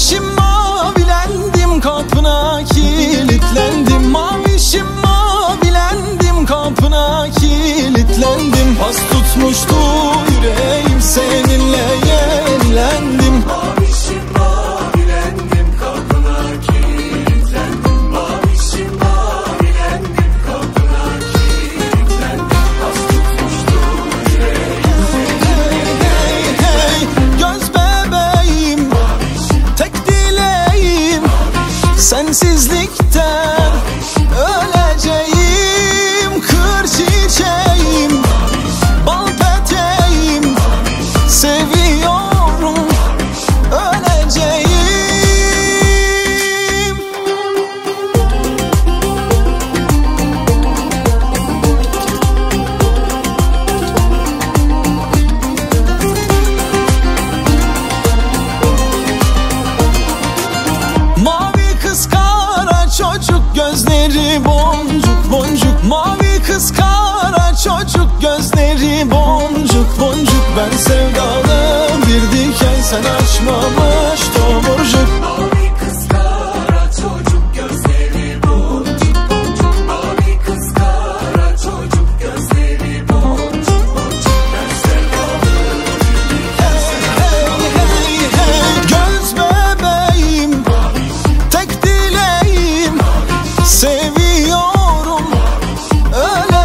Mavişim mavilendim kapına kilitlendim. Mavişim mavilendim kapına kilitlendim. Pas tutmuştu yüreğim seninle sensizlikten Öleceğim kır çiçeğim. Bal peteğim. Seviyorum gözleri boncuk boncuk. Mavi kız kara çocuk. Gözleri boncuk boncuk. Ben sevdalı bir diken sen açma Ölemiyorum Ölemiyorum